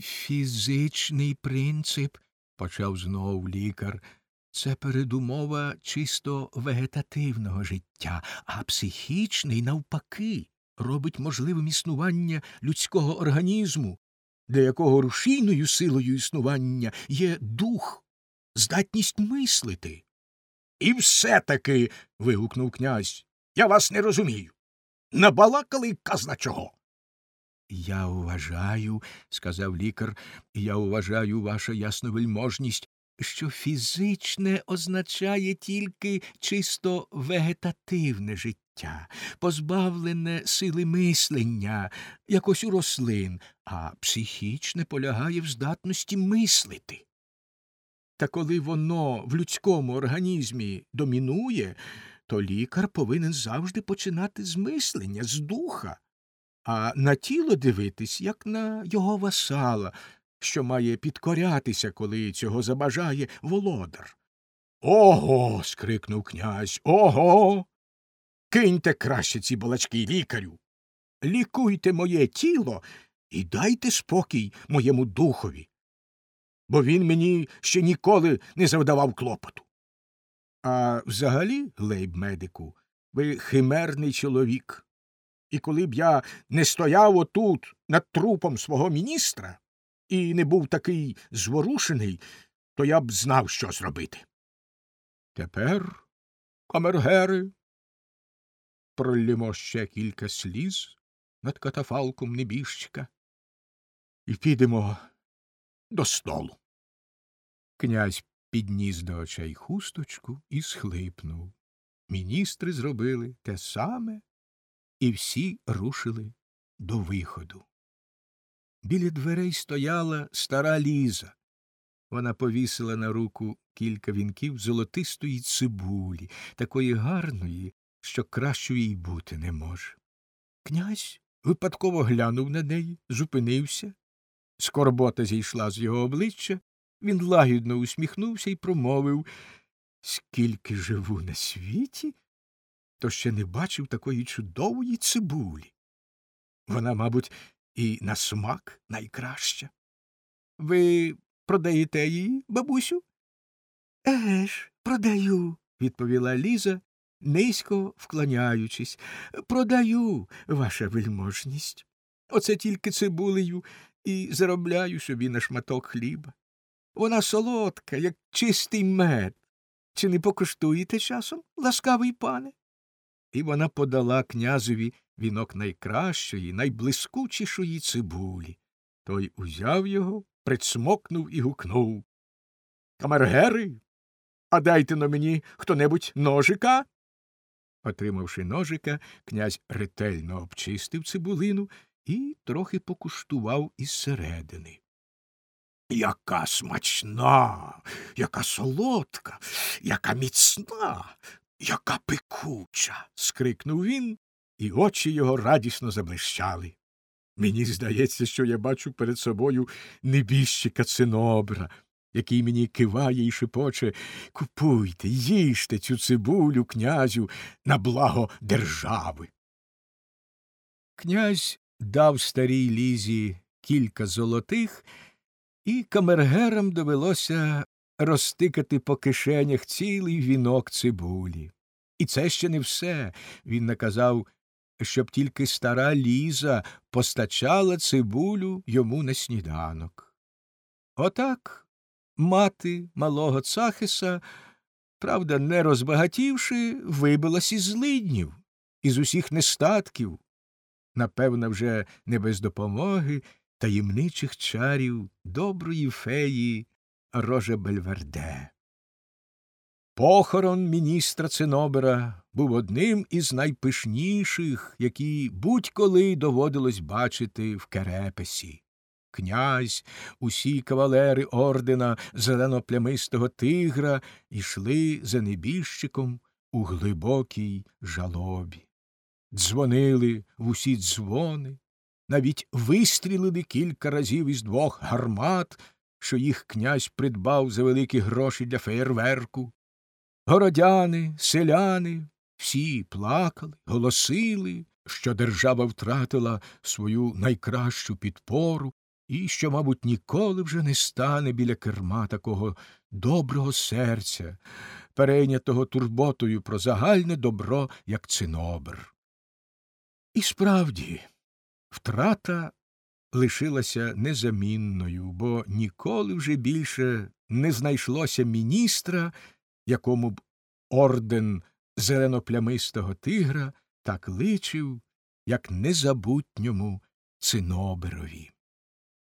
Фізичний принцип, почав знов лікар, це передумова чисто вегетативного життя, а психічний, навпаки, робить можливим існування людського організму, для якого рушійною силою існування є дух, здатність мислити. І все таки. вигукнув князь. Я вас не розумію. Набалакали казна чого. Я вважаю, сказав лікар, я вважаю ваша ясновельможність, що фізичне означає тільки чисто вегетативне життя, позбавлене сили мислення, якось у рослин, а психічне полягає в здатності мислити. Та коли воно в людському організмі домінує, то лікар повинен завжди починати з мислення, з духа, а на тіло дивитись, як на його васала, що має підкорятися, коли цього забажає володар. Ого. скрикнув князь. Ого. Киньте краще ці балачки лікарю. Лікуйте моє тіло і дайте спокій моєму духові, бо він мені ще ніколи не завдавав клопоту. А взагалі, лейб медику, ви химерний чоловік. І коли б я не стояв отут над трупом свого міністра і не був такий зворушений, то я б знав, що зробити. Тепер, камергери, пролімо ще кілька сліз над катафалком небіжчика і підемо до столу. Князь підніс до очей хусточку і схлипнув. Міністри зробили те саме, і всі рушили до виходу. Біля дверей стояла стара ліза. Вона повісила на руку кілька вінків золотистої цибулі, такої гарної, що кращої й бути не може. Князь випадково глянув на неї, зупинився. Скорбота зійшла з його обличчя, він лагідно усміхнувся і промовив Скільки живу на світі, то ще не бачив такої чудової цибулі. Вона, мабуть, і на смак найкраща. Ви продаєте її, бабусю? Еге ж, продаю, відповіла Ліза, низько вклоняючись. Продаю, ваша вельможність. Оце тільки цибулею і заробляю собі на шматок хліба. Вона солодка, як чистий мед. Чи не покуштуєте часом, ласкавий пане? І вона подала князеві вінок найкращої, найблискучішої цибулі. Той узяв його, прицмокнув і гукнув Камергери, а дайте на мені хто небудь ножика. Отримавши ножика, князь ретельно обчистив цибулину і трохи покуштував із середини. Яка смачна, яка солодка, яка міцна, яка пекуча. скрикнув він, і очі його радісно заблищали. Мені здається, що я бачу перед собою небіжчика цинобра, який мені киває і шепоче Купуйте, їжте цю цибулю, князю, на благо держави. Князь дав старій лізі кілька золотих, і камергерам довелося розтикати по кишенях цілий вінок цибулі. І це ще не все. Він наказав, щоб тільки стара ліза постачала цибулю йому на сніданок. Отак мати малого Цахиса, правда, не розбагатівши, вибилась із злиднів, із усіх нестатків, напевно, вже не без допомоги таємничих чарів доброї феї Роже Бельверде. Похорон міністра Цинобера був одним із найпишніших, які будь-коли доводилось бачити в Керепесі. Князь, усі кавалери ордена зелено-плямистого тигра йшли за небіжчиком у глибокій жалобі. Дзвонили в усі дзвони, навіть вистрілили кілька разів із двох гармат, що їх князь придбав за великі гроші для феєрверку. Городяни, селяни всі плакали, голосили, що держава втратила свою найкращу підпору, і що, мабуть, ніколи вже не стане біля керма такого доброго серця, перейнятого турботою про загальне добро, як цинобр. І справді, втрата лишилася незамінною, бо ніколи вже більше не знайшлося міністра, якому б орден зеленоплямистого тигра так личив, як незабутньому циноберові.